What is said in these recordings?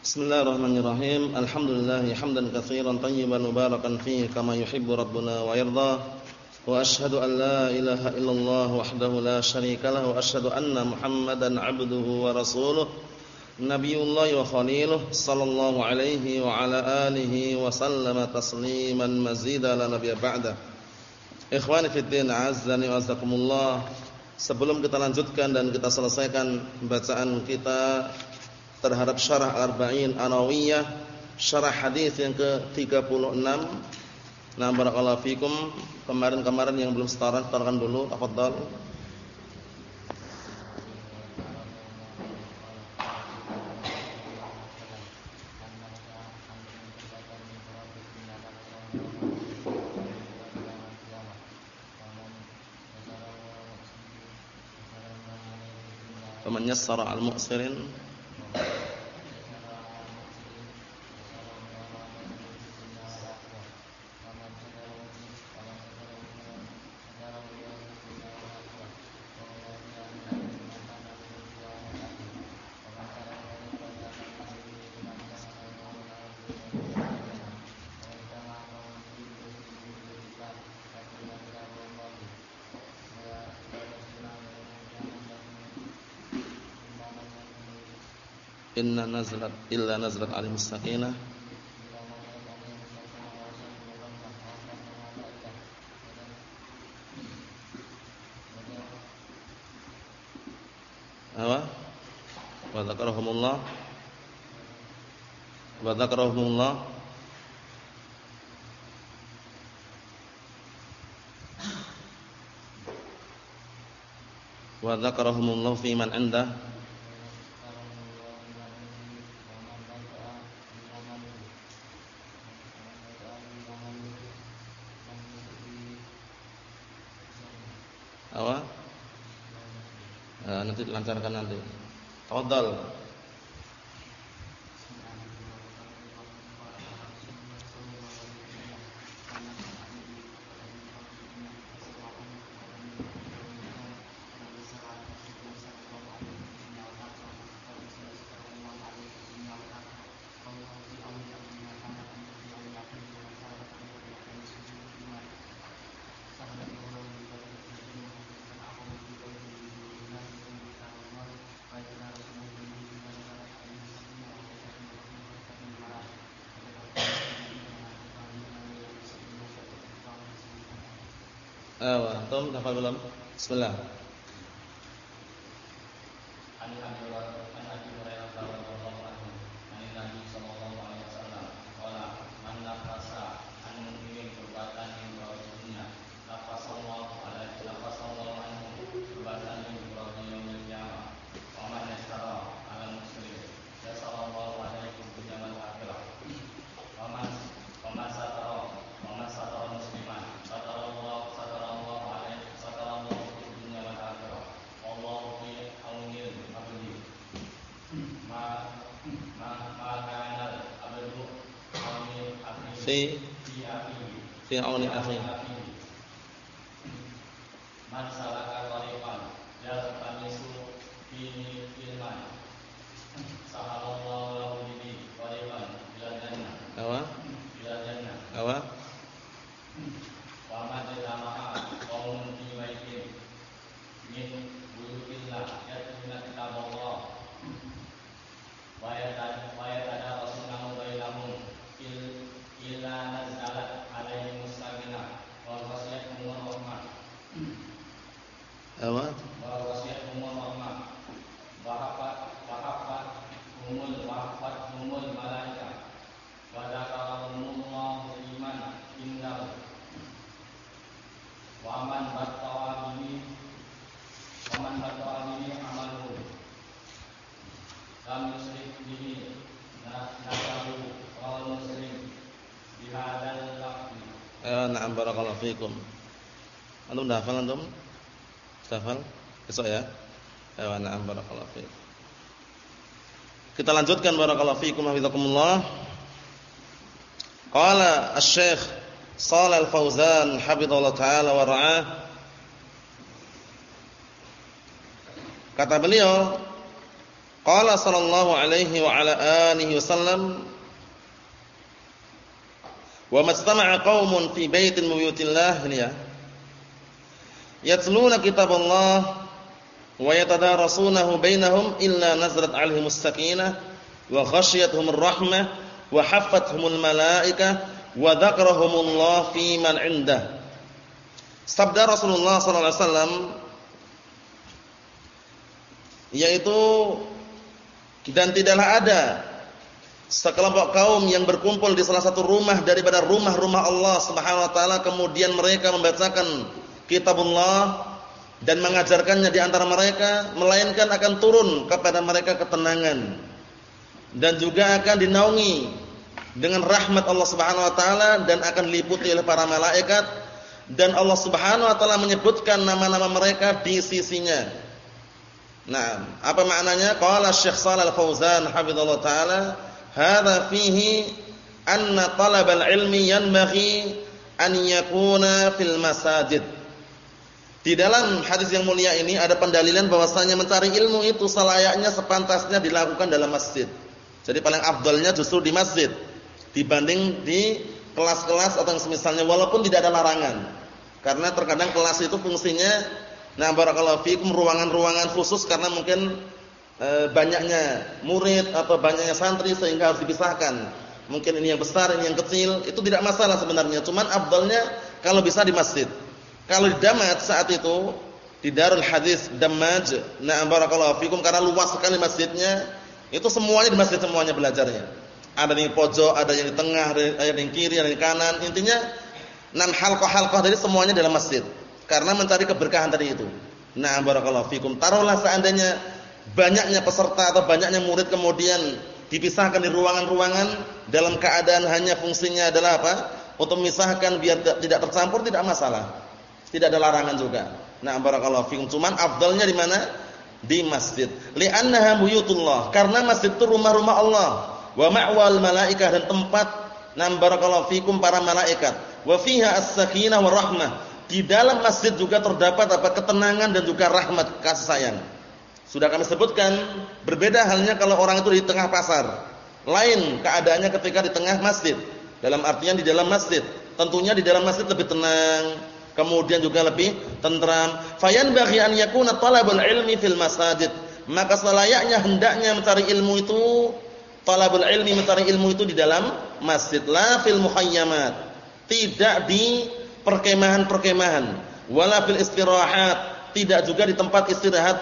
Bismillahirrahmanirrahim. Alhamdulillah hamdan katsiran tayyiban mubarakan fihi kama yuhibbu rabbuna wa yarda. Wa asyhadu an la ilaha illallah wahdahu la syarika lahu wa asyhadu anna Muhammadan 'abduhu wa rasuluh. Nabiyullah wa khaliluh sallallahu alaihi wa ala alihi wa sallama tasliman mazida la nabiyya ba'da. Ikhwani fid din, azzani wa azzakumullah. Sebelum kita lanjutkan dan kita selesaikan bacaan kita terhadap syarah Arba'in Anawiyah, syarah hadis yang ke-36. Nah, barakallahu fikum. Kemarin-kemarin yang belum setara, setarkan dulu. Tafadhal. Yassara al-mu'sirin inna nazlat illa nazlat alim sakinah apa wa dzakarahumullah wa dzakarahumullah wa dzakarahumullah fi man 'indah nanti dilancarkan nanti. Tafadhal. Antum hafal belum? Bismillah. Fi fi auni man salaka tariqan yaltamisu fihi ilman sahalallahu lahu bihi tariqan ila jannah awa ila jannah awa wa man jama'a qaumun fi baitin min buyutillah yatluna kitaballah wa yatad wa yatadarasunnahu bainahum fil illa nazalat alaihi musakinah wa ghasiyatuhum rahmah apa wa ghasiyatuhum rahmah wa hafat wa hafat humul wa hafat humul malaika wa dzakarahumullahu iman indahu wa man battawa bihi wa man battawa bihi amaluhu lam yusrik bihi nasabu wa muslim Eh, na'am barakallahu fikum. Antum dah hafal antum? Hafal? Besok ya. Eh, na'am barakallahu fikum. Kita lanjutkan barakallahu fikum hafizakumullah. Qala Asy-Syaikh Shalal Al-Fauzan hafizallahu taala wa ra'ah. Kata beliau Qala sallallahu alaihi wa ala alihi wasallam Wa majtama'a qaumun fi baitin min ya. Yatluna kitaballah wa yatadarasunahu bainahum illa nazalat 'alaihimus sakinah wa ghasyiyatuhumur rahmah wa haffathumul malaikah wa dzakarahumullah fi man 'indah. Sabda Rasulullah sallallahu alaihi wasallam yaitu dan tidaklah ada sekelompok kaum yang berkumpul di salah satu rumah daripada rumah-rumah Allah Subhanahu wa taala kemudian mereka membacakan kitabullah dan mengajarkannya di antara mereka melainkan akan turun kepada mereka ketenangan dan juga akan dinaungi dengan rahmat Allah Subhanahu wa taala dan akan diliputi oleh para malaikat dan Allah Subhanahu wa taala menyebutkan nama-nama mereka di sisinya. Nah, apa maknanya? Qala Syekh Shalal Fauzan hafizallahu taala Hadza fihi anna talabal ilmi yanbaghi an yakuna fil masajid. Di dalam hadis yang mulia ini ada pendalilan bahwasanya mencari ilmu itu selayaknya sepantasnya dilakukan dalam masjid. Jadi paling afdalnya justru di masjid dibanding di kelas-kelas atau yang semisalnya walaupun tidak ada larangan. Karena terkadang kelas itu fungsinya nah barakallahu fikum ruangan-ruangan khusus karena mungkin e, banyaknya murid atau banyaknya santri sehingga harus dipisahkan. Mungkin ini yang besar, ini yang kecil, itu tidak masalah sebenarnya. Cuman afdalnya kalau bisa di masjid. Kalau di Damat saat itu di Darul Hadis Damaj, na'am barakallahu fikum karena luas sekali masjidnya, itu semuanya di masjid semuanya belajarnya. Ada yang di pojok, ada yang di tengah, ada yang di kiri, ada yang di kanan. Intinya enam halqah-halqah dari semuanya dalam masjid. Karena mencari keberkahan tadi itu. Na'am barakallahu fikum. Taruhlah seandainya banyaknya peserta atau banyaknya murid kemudian dipisahkan di ruangan-ruangan dalam keadaan hanya fungsinya adalah apa? Untuk memisahkan biar tidak tercampur tidak masalah. Tidak ada larangan juga. Nah, barakallahu fikum. Cuman afdalnya di mana? Di masjid. Li'annaha buyutullah. Karena masjid itu rumah-rumah Allah. Wa ma'wal malaikah dan tempat nam barakallahu fikum para malaikat. Wa fiha as-sakinah wa rahmah. Di dalam masjid juga terdapat apa? ketenangan dan juga rahmat kasih sayang. Sudah kami sebutkan, berbeda halnya kalau orang itu di tengah pasar. Lain keadaannya ketika di tengah masjid. Dalam artian di dalam masjid. Tentunya di dalam masjid lebih tenang, kemudian juga lebih tentram. Fayan bagi an yakuna talabul ilmi fil masajid. Maka selayaknya hendaknya mencari ilmu itu talabul ilmi mencari ilmu itu di dalam masjid, la fil muhayyamat. Tidak di perkemahan-perkemahan, wala fil istirahat, tidak juga di tempat istirahat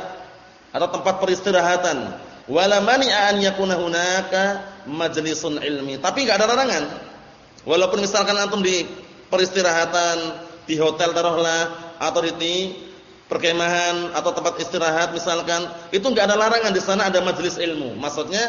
atau tempat peristirahatan. Wala mani'a an yakuna hunaka majlisun ilmi. Tapi enggak ada larangan. Walaupun misalkan antum di peristirahatan, di hotel taruhlah atau di perkemahan atau tempat istirahat misalkan, itu enggak ada larangan di sana ada majelis ilmu. Maksudnya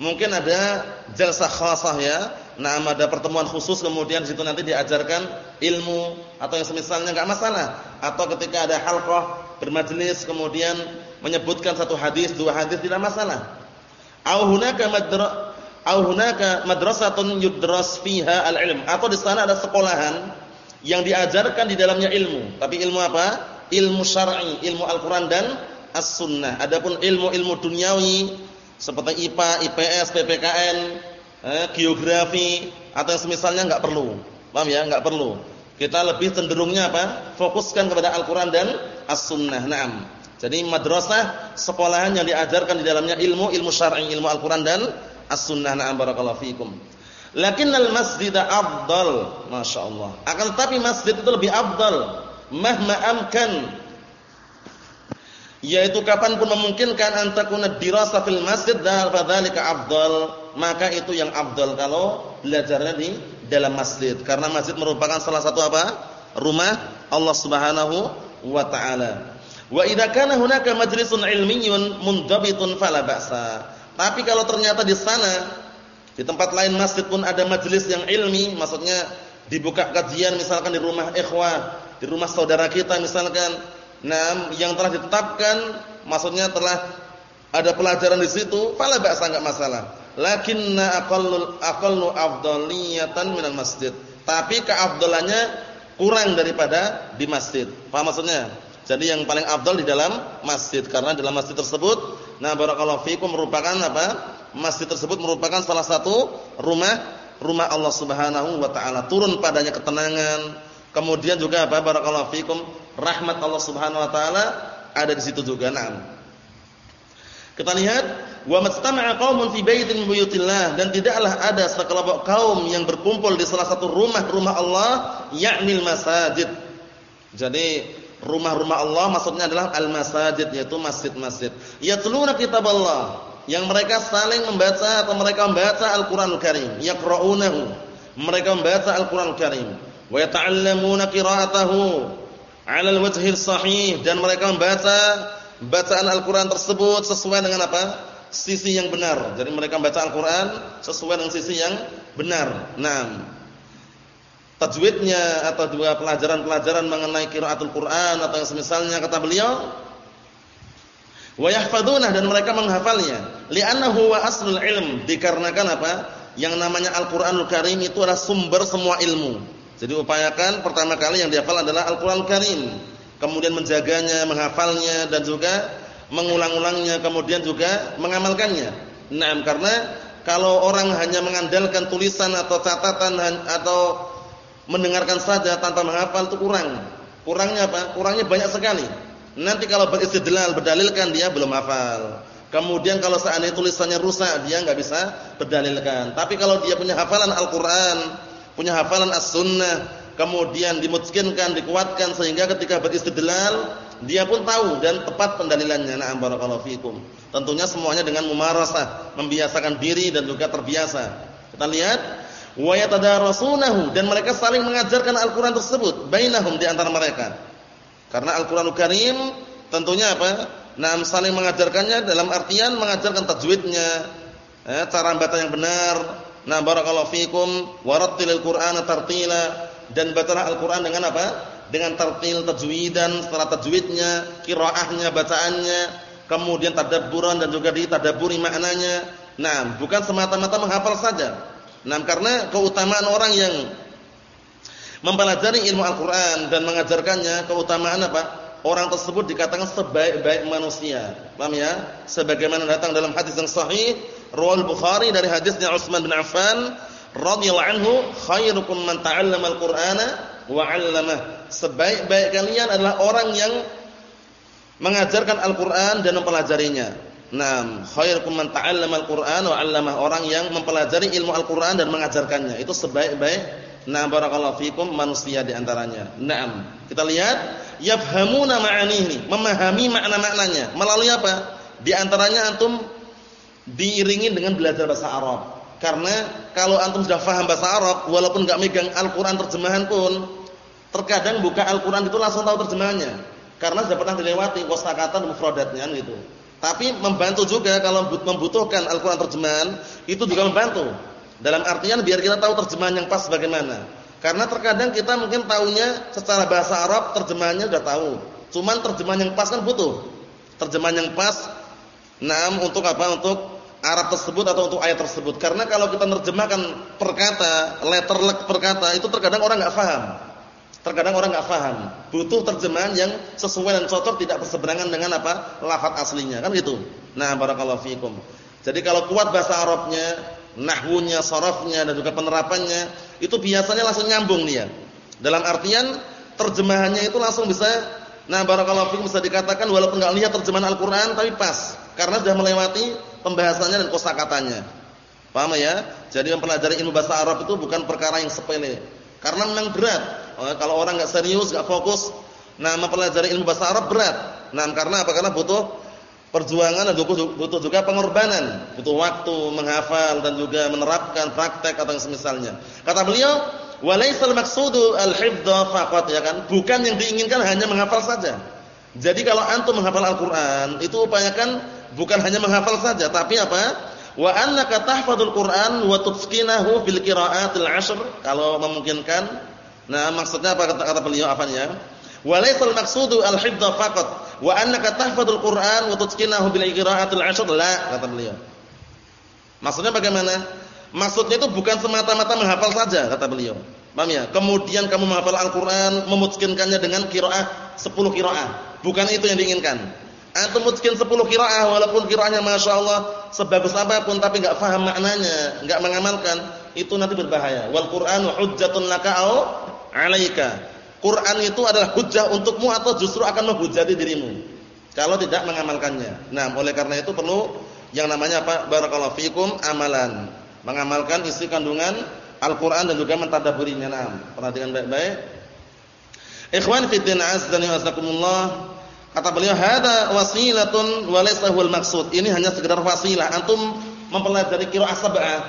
mungkin ada jalsah khasah ya. Nah, ada pertemuan khusus kemudian di situ nanti diajarkan ilmu atau yang semisalnya enggak masalah. Atau ketika ada halqah bermajelis kemudian menyebutkan satu hadis, dua hadis tidak masalah. Au hunaka madra au hunaka madrasatun yudras fiha al-ilm atau di sana ada sekolahan yang diajarkan di dalamnya ilmu. Tapi ilmu apa? Ilmu syar'i, ilmu Al-Qur'an dan As-Sunnah. Adapun ilmu-ilmu duniawi seperti IPA, IPS, PPKN, eh, geografi atau yang semisalnya enggak perlu. Paham ya? Enggak perlu. Kita lebih cenderungnya apa? Fokuskan kepada Al-Qur'an dan As-Sunnah. Naam. Jadi madrasah sekolahan yang diajarkan di dalamnya ilmu ilmu syar'i, ilmu Al-Qur'an dan As-Sunnah. Na'am barakallahu fikum. Lakinnal masjida afdal, masyaallah. Akan tetapi masjid itu lebih afdal mahma amkan. Yaitu kapan pun memungkinkan antakuna dirasa fil masjid dan fadzalika afdal, maka itu yang afdal kalau belajarnya di dalam masjid karena masjid merupakan salah satu apa? rumah Allah Subhanahu wa taala. Wa idza kana hunaka majlisun ilmiyyun mundabitun fala ba'sa. Tapi kalau ternyata di sana di tempat lain masjid pun ada majelis yang ilmi, maksudnya dibuka kajian misalkan di rumah ikhwah, di rumah saudara kita misalkan, nah yang telah ditetapkan maksudnya telah ada pelajaran di situ, fala ba'sa enggak masalah. Lakinna aqallu aqallu afdaliyatan minal masjid. Tapi keafdalannya kurang daripada di masjid. Paham maksudnya? Jadi yang paling afdal di dalam masjid karena dalam masjid tersebut nah barakallahu fikum merupakan apa? Masjid tersebut merupakan salah satu rumah rumah Allah Subhanahu wa taala. Turun padanya ketenangan. Kemudian juga apa? Barakallahu fikum rahmat Allah Subhanahu wa taala ada di situ juga. Naam. Kita lihat wa mastama'a qaumun fi baitin buyutillah dan tidaklah ada sekelompok kaum yang berkumpul di salah satu rumah-rumah Allah yakni masajid. Jadi Rumah-rumah Allah maksudnya adalah al-masajid yaitu masjid-masjid. Yatluna kitab Allah yang mereka saling membaca atau mereka membaca Al-Qur'anul Karim, yaqra'unahu. Mereka membaca Al-Qur'anul Karim wa yata'allamuna qira'atahu 'ala al-wajhi sahih dan mereka membaca bacaan Al-Qur'an tersebut sesuai dengan apa? Sisi yang benar. Jadi mereka membaca Al-Qur'an sesuai dengan sisi yang benar. Naam tajwidnya atau dua pelajaran-pelajaran mengenai qiraatul Quran atau yang semisalnya kata beliau wa yahfadzuna dan mereka menghafalnya li'annahu wa aslul ilm dikarenakan apa yang namanya Al-Qur'anul Karim itu adalah sumber semua ilmu jadi upayakan pertama kali yang dihafal adalah Al-Qur'anul Karim kemudian menjaganya menghafalnya dan juga mengulang-ulangnya kemudian juga mengamalkannya nah karena kalau orang hanya mengandalkan tulisan atau catatan atau mendengarkan saja tanpa menghafal itu kurang. Kurangnya apa? Kurangnya banyak sekali. Nanti kalau beristidlal, berdalilkan dia belum hafal. Kemudian kalau seandainya tulisannya rusak, dia nggak bisa berdalilkan. Tapi kalau dia punya hafalan Al-Qur'an, punya hafalan As-Sunnah, kemudian dimutkinkan, dikuatkan sehingga ketika beristidlal, dia pun tahu dan tepat pendalilannya. Na'am barakallahu fikum. Tentunya semuanya dengan mumarasah, membiasakan diri dan juga terbiasa. Kita lihat wa yatadarasunahu dan mereka saling mengajarkan Al-Qur'an tersebut bainahum di antara mereka. Karena Al-Qur'anul Karim tentunya apa? Nah, saling mengajarkannya dalam artian mengajarkan tajwidnya, eh, cara baca yang benar. Nah, barakallahu fikum warattilil Qur'ana tartila dan bacalah Al-Qur'an dengan apa? Dengan tartil tajwidan, setelah tajwidnya, qiraahnya, bacaannya, kemudian tadabburan dan juga ditadabburi maknanya. Nah, bukan semata-mata menghafal saja Nah, karena keutamaan orang yang mempelajari ilmu Al-Qur'an dan mengajarkannya, keutamaan apa? Orang tersebut dikatakan sebaik-baik manusia. Paham ya? Sebagaimana datang dalam hadis yang sahih, riwayat Bukhari dari hadisnya Utsman bin Affan radhiyallahu anhu, khairukum man ta'allama al-Qur'ana wa 'allamah. Sebaik-baik kalian adalah orang yang mengajarkan Al-Qur'an dan mempelajarinya. Naam, khairukum man ta'allama al-Qur'an wa 'allama orang yang mempelajari ilmu Al-Qur'an dan mengajarkannya. Itu sebaik-baik Naam barakallahu fikum manusia di antaranya. Naam. Kita lihat yafhamuna ma'anihi, memahami makna-maknanya. Melalui apa? Di antaranya antum diiringi dengan belajar bahasa Arab. Karena kalau antum sudah paham bahasa Arab, walaupun enggak megang Al-Qur'an terjemahan pun, terkadang buka Al-Qur'an itu langsung tahu terjemahannya. Karena sudah pernah dilewati kosakata dan mufradatnya gitu. Tapi membantu juga kalau membutuhkan Al-Qur'an terjemahan, itu juga membantu. Dalam artian biar kita tahu terjemahan yang pas bagaimana. Karena terkadang kita mungkin tahunya secara bahasa Arab terjemahannya sudah tahu. Cuman terjemahan yang pas kan butuh. Terjemahan yang pas Naam untuk apa? Untuk Arab tersebut atau untuk ayat tersebut. Karena kalau kita menerjemahkan perkata, letter perkata, itu terkadang orang nggak paham. Terkadang orang nggak paham, butuh terjemahan yang sesuai dan cocok tidak berseberangan dengan apa? lafaz aslinya, kan gitu. Nah, barakallahu fiikum. Jadi kalau kuat bahasa Arabnya, nahwunya, sarafnya dan juga penerapannya, itu biasanya langsung nyambung dia. Dalam artian terjemahannya itu langsung bisa nah barakallahu fiikum bisa dikatakan walaupun enggak lihat terjemahan Al-Qur'an tapi pas karena sudah melewati pembahasannya dan kosakatanya. Paham ya? Jadi mempelajari ilmu bahasa Arab itu bukan perkara yang sepele. Karena memang berat Oh, kalau orang nggak serius, nggak fokus, nah mempelajari ilmu bahasa Arab berat. Nah, karena apa? Karena butuh perjuangan dan butuh juga pengorbanan, butuh waktu menghafal dan juga menerapkan praktek atau semisalnya. Kata beliau, "Walaisal maqsudu al-hifdha faqat," ya kan? Bukan yang diinginkan hanya menghafal saja. Jadi kalau antum menghafal Al-Qur'an, itu upayakan bukan hanya menghafal saja, tapi apa? Wa annaka tahfadzul Qur'an wa tutqinahu fil qira'atil 'ashr, kalau memungkinkan Nah, maksudnya apa kata, kata beliau apanya? Walaysal maqsudu al-hifdha faqat wa annaka tahfadzul Qur'an wa tutqinahu bil qira'atil 'ashr la kata beliau. Maksudnya bagaimana? Maksudnya itu bukan semata-mata menghafal saja kata beliau. Paham ya? Kemudian kamu menghafal Al-Qur'an, memutkinkannya dengan qiraah 10 qiraah. bukan itu yang diinginkan. Antum mungkin 10 qiraah walaupun qiraahnya Masya Allah sebagus apa pun tapi enggak faham maknanya, enggak mengamalkan, itu nanti berbahaya. Wal Qur'anu hujjatun laka au 'alaika. Quran itu adalah hujjah untukmu atau justru akan menghujati dirimu kalau tidak mengamalkannya. Nah, oleh karena itu perlu yang namanya apa? Barakallahu fikum amalan. Mengamalkan isi kandungan Al-Qur'an dan juga mentadabburinya. Nah, perhatikan baik-baik. Ikhwan fi din azza wa jazakumullah Kata beliau, "Hada wasilatun wa laysa huwal maqsud." Ini hanya sekedar wasilah. Antum mempelajari qiraah sab'ah,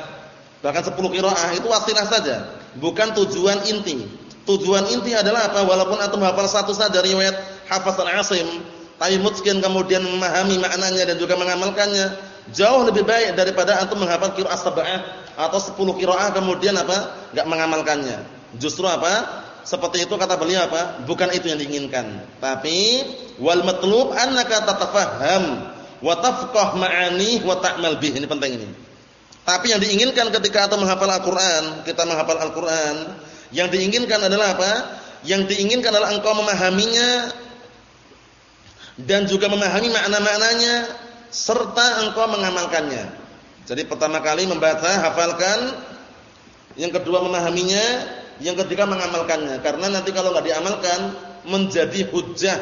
bahkan 10 qiraah itu wasilah saja, bukan tujuan inti. Tujuan inti adalah apa? Walaupun antum hafal satu saja riwayat Hafaz al-Asim, tapi mungkin kemudian memahami maknanya dan juga mengamalkannya, jauh lebih baik daripada antum menghafal qiraah sab'ah atau 10 qiraah kemudian apa? enggak mengamalkannya. Justru apa? Seperti itu kata beliau apa? Bukan itu yang diinginkan. Tapi wal matlub annaka tatafahham wa tafqah ma'ani wa ta'mal. Ini penting ini. Tapi yang diinginkan ketika kita menghafal Al-Qur'an, kita menghafal Al-Qur'an, yang diinginkan adalah apa? Yang diinginkan adalah engkau memahaminya dan juga memahami makna-maknanya serta engkau mengamalkannya. Jadi pertama kali membaca, hafalkan, yang kedua memahaminya, yang ketiga mengamalkannya karena nanti kalau nggak diamalkan menjadi hujah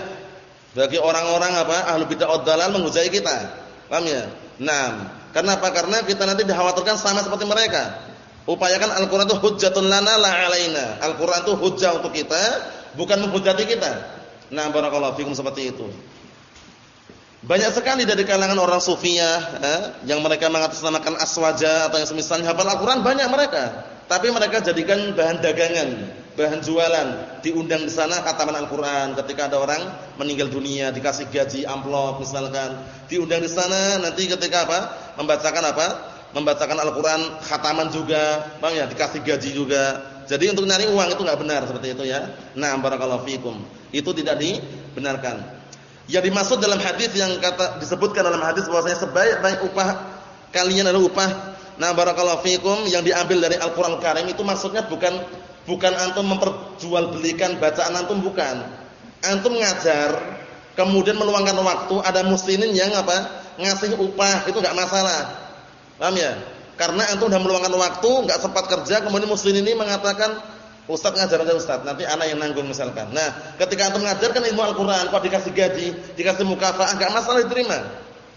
bagi orang-orang apa ahlu bid'ah dalal menghujai kita. Paham ya? Nah, karena apa? Karena kita nanti dikhawatirkan sama seperti mereka. Upayakan Al-Qur'an itu hujjatun lana la alaina. Al-Qur'an itu hujjah untuk kita, bukan menghujati kita. Nah, barakallahu fikum seperti itu. Banyak sekali dari kalangan orang sufiyah eh, yang mereka mengatasnamakan aswaja atau yang semisalnya hafal Al-Qur'an banyak mereka. Tapi mereka jadikan bahan dagangan, bahan jualan, diundang di sana khataman Al-Qur'an ketika ada orang meninggal dunia dikasih gaji amplop misalkan, diundang di sana nanti ketika apa? membacakan apa? Membacakan Al-Qur'an khataman juga, Bang ya, dikasih gaji juga. Jadi untuk nyari uang itu enggak benar seperti itu ya. Nah, barakallahu fikum. Itu tidak dibenarkan. Yang dimaksud dalam hadis yang kata disebutkan dalam hadis bahwasanya sebaik-baik upah kalian adalah upah Nah, barakallahu fikum yang diambil dari Al-Qur'an Karim itu maksudnya bukan bukan antum memperjualbelikan bacaan antum bukan. Antum ngajar, kemudian meluangkan waktu, ada muslimin yang apa? ngasih upah, itu enggak masalah. Paham ya? Karena antum sudah meluangkan waktu, enggak sempat kerja, kemudian muslim ini mengatakan, "Ustaz ngajar aja Ustaz, nanti anak yang nanggung misalkan." Nah, ketika antum mengajarkan ilmu Al-Qur'an kok dikasih gaji, dikasih mukafaah, enggak masalah diterima.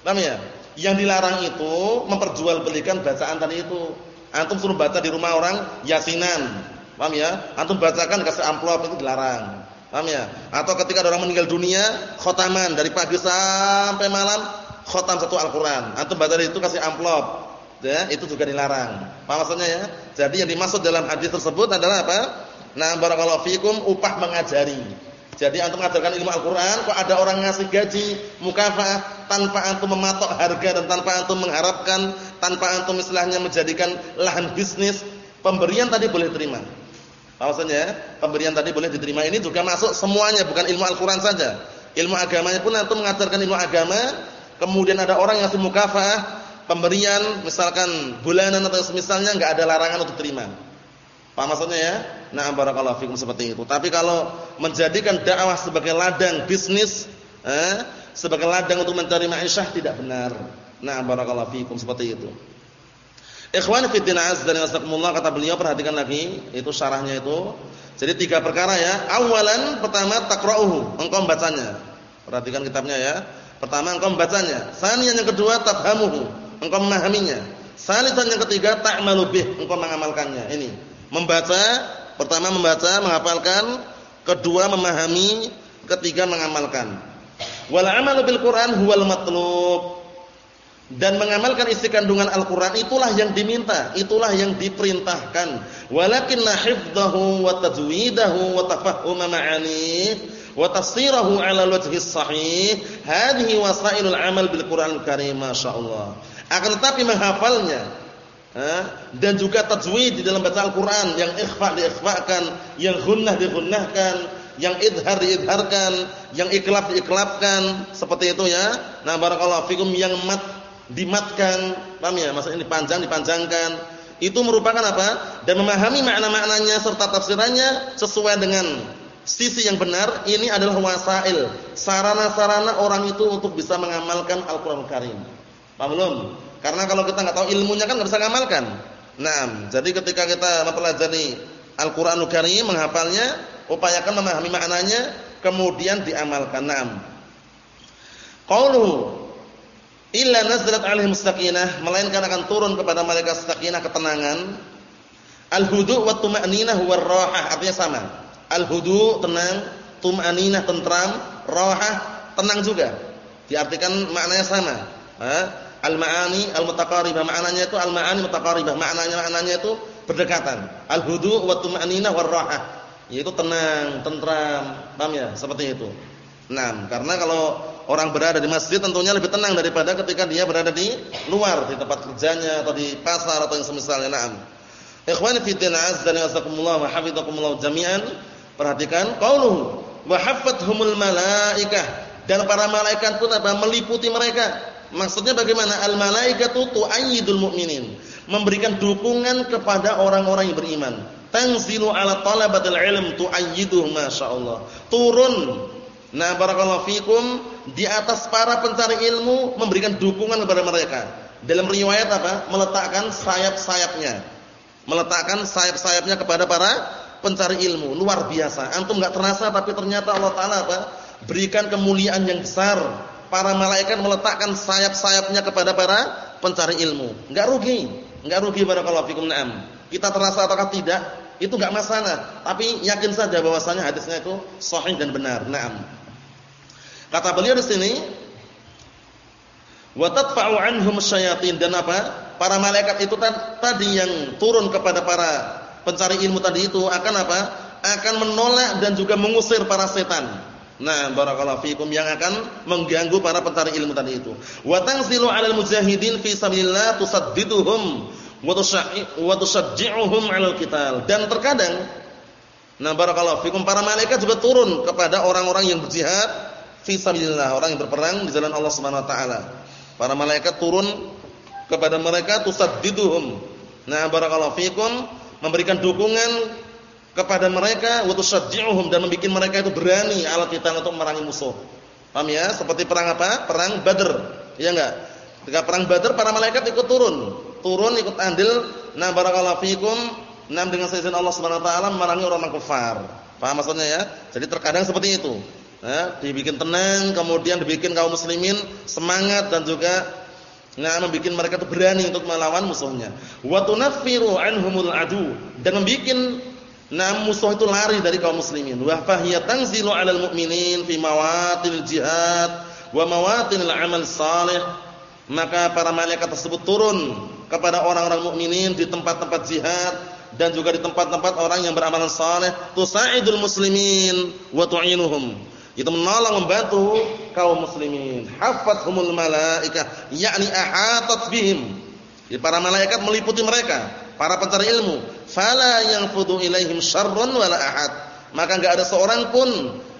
Paham ya? Yang dilarang itu memperjualbelikan bacaan tadi itu. Antum suruh baca di rumah orang yasinan. Paham ya? Antum bacakan kasih amplop itu dilarang. Paham ya? Atau ketika ada orang meninggal dunia, khotaman dari pagi sampai malam khotam satu Al-Qur'an. Antum baca itu kasih amplop. Ya, itu juga dilarang. Paham maksudnya ya? Jadi yang dimaksud dalam hadis tersebut adalah apa? Nah, barakallahu fikum upah mengajari. Jadi antum mengajarkan ilmu Al-Qur'an, kok ada orang ngasih gaji, mukafaah tanpa antum mematok harga dan tanpa antum mengharapkan, tanpa antum istilahnya menjadikan lahan bisnis, pemberian tadi boleh terima. Maksudnya, pemberian tadi boleh diterima. Ini juga masuk semuanya, bukan ilmu Al-Qur'an saja. Ilmu agamanya pun antum mengajarkan ilmu agama, kemudian ada orang ngasih mukafaah, pemberian misalkan bulanan atau semisalnya enggak ada larangan untuk terima. Paham maksudnya ya? Nah, barakallahu fikum seperti itu. Tapi kalau menjadikan dakwah sebagai ladang bisnis, eh, sebagai ladang untuk mencari ma'isyah tidak benar. Nah, barakallahu fikum seperti itu. Ikhwan fi din azza wa jalla kata beliau perhatikan lagi, itu syarahnya itu. Jadi tiga perkara ya. Awalan pertama taqra'uhu, engkau membacanya. Perhatikan kitabnya ya. Pertama engkau membacanya. Sanian yang kedua tafhamuhu, engkau memahaminya. Salisan yang ketiga ta'malu bih, engkau mengamalkannya. Ini Membaca, pertama membaca, menghafalkan, kedua memahami, ketiga mengamalkan. Wal amalu bil Qur'an huwal matlub. Dan mengamalkan isi kandungan Al-Qur'an itulah yang diminta, itulah yang diperintahkan. Walakinna hifdhahu wa tajwidahu wa tafahhuma ma'ani wa tafsirahu 'ala al-wajhi sahih, hadhihi wasailul amal bil Qur'an al-Karim, masyaallah. Akan tetapi menghafalnya, dan juga tajwid di dalam baca Al-Qur'an yang ikhfa diikhfakan, yang gunnah digunnahkan, yang idhar diidharkan, yang iklab diiklabkan, seperti itu ya. Nah, barakallahu fikum yang mat dimatkan, paham ya? Maksudnya dipanjang dipanjangkan. Itu merupakan apa? Dan memahami makna-maknanya serta tafsirannya sesuai dengan sisi yang benar ini adalah wasail, sarana-sarana orang itu untuk bisa mengamalkan Al-Qur'an Karim. Paham belum? Karena kalau kita nggak tahu ilmunya kan nggak bisa mengamalkan. Nah, jadi ketika kita mempelajari Al-Qur'anul Karim, menghafalnya, upayakan memahami maknanya, kemudian diamalkan. Naam. Qauluhu illa nazalat alaihim sakinah, melainkan akan turun kepada mereka sakinah ketenangan. Al-hudu' wa tuma'ninah huwa rahah, artinya sama. Al-hudu' tenang, tuma'ninah tentram, rahah tenang juga. Diartikan maknanya sama. Al-ma'ani al-mutaqaribah, maknanya itu al-ma'ani mutaqaribah, maknanya maknanya itu berdekatan. Al-hudu' wa rahah, yaitu tenang, tentram. Paham ya? Seperti itu. Nah, karena kalau orang berada di masjid tentunya lebih tenang daripada ketika dia berada di luar, di tempat kerjanya atau di pasar atau yang semisalnya. Naam. Ikhwani fi din azza wa jazakumullah wa hafizakumullah jami'an. Perhatikan qauluhu wa haffathumul malaikah dan para malaikat pun apa meliputi mereka. Maksudnya bagaimana? Al malaikatu tu'ayyidul mu'minin, memberikan dukungan kepada orang-orang yang beriman. Tanzilu ala talabatil ilm tu'ayyiduhum masyaallah. Turun Nah, barakallahu fikum di atas para pencari ilmu memberikan dukungan kepada mereka. Dalam riwayat apa? Meletakkan sayap-sayapnya. Meletakkan sayap-sayapnya kepada para pencari ilmu. Luar biasa. Antum enggak terasa tapi ternyata Allah taala apa? Berikan kemuliaan yang besar. Para malaikat meletakkan sayap-sayapnya kepada para pencari ilmu. Enggak rugi. Enggak rugi barakallahu fikum. Naam. Kita terasa ataukah tidak? Itu enggak masalah. Tapi yakin saja bahwasanya hadisnya itu sahih dan benar. Naam. Kata beliau di sini, wa tadfa'u anhum syayatin dan apa? Para malaikat itu tadi yang turun kepada para pencari ilmu tadi itu akan apa? Akan menolak dan juga mengusir para setan. Nah, barakallahu fikum yang akan mengganggu para pencari ilmu tadi itu. Wa tanzilu 'alal mujahidin fi sabilillah tusaddiduhum wa tusajji'uhum 'alal qital. Dan terkadang Nah, barakallahu fikum para malaikat juga turun kepada orang-orang yang berjihad fi sabilillah, orang yang berperang di jalan Allah Subhanahu wa taala. Para malaikat turun kepada mereka tusaddiduhum. Nah, barakallahu fikum memberikan dukungan kepada mereka wa dan membuat mereka itu berani ala kita untuk memerangi musuh. Paham ya? Seperti perang apa? Perang Badr. Iya enggak? Ketika perang Badr para malaikat ikut turun. Turun ikut andil. Nah, barakallahu fikum. Nah, dengan seizin Allah Subhanahu wa taala memerangi orang-orang kafir. Paham maksudnya ya? Jadi terkadang seperti itu ya, dibikin tenang, kemudian dibikin kaum muslimin semangat dan juga nah membuat mereka itu berani untuk melawan musuhnya. Wa tunaffiru anhumul adu dan membuat nah musuh itu lari dari kaum muslimin. Wa fahiya tanzilu 'alal mu'minin fi mawatil jihad wa mawatinil amal salih. Maka para malaikat tersebut turun kepada orang-orang mukminin di tempat-tempat jihad dan juga di tempat-tempat orang yang beramalan saleh tusaidul muslimin wa tu'inuhum itu menolong membantu kaum muslimin. Hafathumul malaikah, yakni ahatat bihim. Jadi para malaikat meliputi mereka, para pencari ilmu. Fala yanfudu ilaihim syarrun wala ahad. Maka enggak ada seorang pun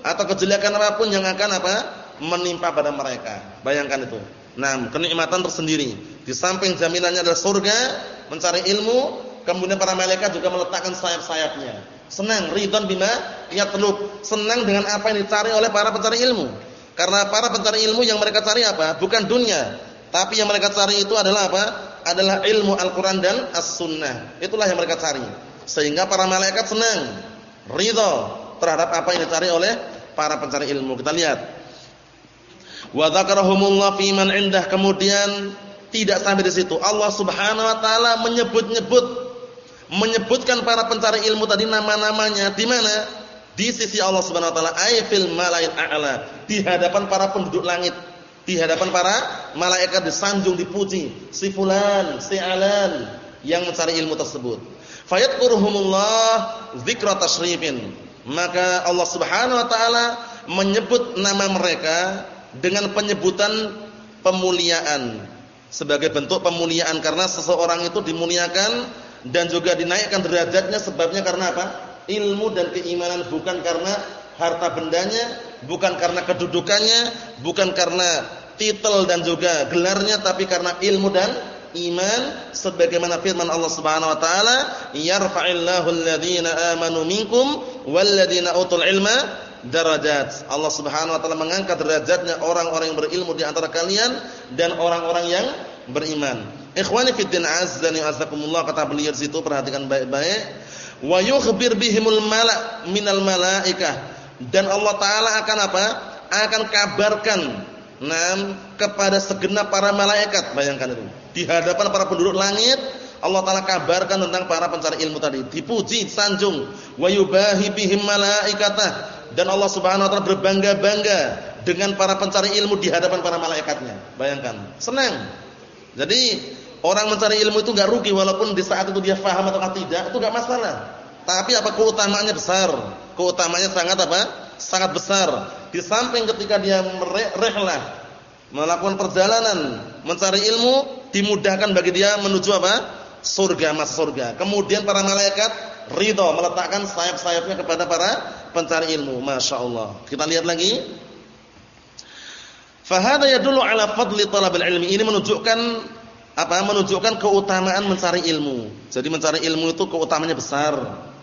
atau kejelekan apa pun yang akan apa? menimpa pada mereka. Bayangkan itu. Nah, kenikmatan tersendiri. Di samping jaminannya adalah surga, mencari ilmu, kemudian para malaikat juga meletakkan sayap-sayapnya Senang ridon bima yatlub. Senang dengan apa yang dicari oleh para pencari ilmu. Karena para pencari ilmu yang mereka cari apa? Bukan dunia, tapi yang mereka cari itu adalah apa? Adalah ilmu Al-Qur'an dan As-Sunnah. Itulah yang mereka cari. Sehingga para malaikat senang, ridho terhadap apa yang dicari oleh para pencari ilmu. Kita lihat. Wa fi man indah. Kemudian tidak sampai di situ. Allah Subhanahu wa taala menyebut-nyebut menyebutkan para pencari ilmu tadi nama-namanya di mana? Di sisi Allah Subhanahu wa taala, ay fil malail a'la, di hadapan para penduduk langit, di hadapan para malaikat disanjung dipuji, si fulan, si alan yang mencari ilmu tersebut. Fayadkuruhumullah dzikra tasyrifin. Maka Allah Subhanahu wa taala menyebut nama mereka dengan penyebutan pemuliaan sebagai bentuk pemuliaan karena seseorang itu dimuliakan dan juga dinaikkan derajatnya sebabnya karena apa? Ilmu dan keimanan bukan karena harta bendanya, bukan karena kedudukannya, bukan karena titel dan juga gelarnya tapi karena ilmu dan iman sebagaimana firman Allah Subhanahu wa taala yarfa'illahu alladhina amanu minkum walladzina utul ilma darajat. Allah Subhanahu wa taala mengangkat derajatnya orang-orang yang berilmu di antara kalian dan orang-orang yang beriman. Ikhwani fid din azzani azakumullah kata beliau di situ perhatikan baik-baik. Wa yukhbir bihimul mala minal malaikah dan Allah taala akan apa? Akan kabarkan nam kepada segenap para malaikat. Bayangkan itu. Di hadapan para penduduk langit Allah taala kabarkan tentang para pencari ilmu tadi. Dipuji sanjung. Wa yubahi bihim malaikatah. Dan Allah Subhanahu wa taala berbangga-bangga dengan para pencari ilmu di hadapan para malaikatnya. Bayangkan. Senang. Jadi orang mencari ilmu itu enggak rugi walaupun di saat itu dia faham atau tidak. Itu enggak masalah tapi apa keutamaannya besar keutamaannya sangat apa sangat besar di samping ketika dia merehlah melakukan perjalanan mencari ilmu dimudahkan bagi dia menuju apa? surga, masuk surga. Kemudian para malaikat ridho meletakkan sayap-sayapnya kepada para pencari ilmu. Masya Allah. Kita lihat lagi. Fahada dulu ala fadli talabil ilmi. Ini menunjukkan apa? Menunjukkan keutamaan mencari ilmu. Jadi mencari ilmu itu keutamaannya besar.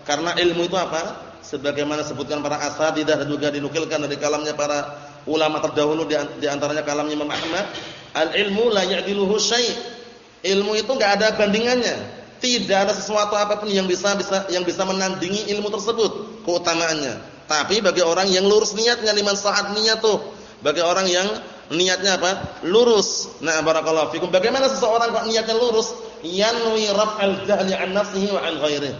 Karena ilmu itu apa? sebagaimana sebutkan para asatidzah dan juga dinukilkan dari kalamnya para ulama terdahulu di antaranya kalamnya Imam Ahmad, al-ilmu la ya'diluhu syai'. Ilmu itu enggak ada bandingannya. Tidak ada sesuatu apa pun yang bisa bisa yang bisa menandingi ilmu tersebut keutamaannya. Tapi bagi orang yang lurus niatnya liman saat niat tuh. Bagi orang yang niatnya apa? Lurus. Nah, barakallahu fikum. Bagaimana seseorang kok niatnya lurus? Yanwi raf'al jahli an nafsihi wa an ghairihi.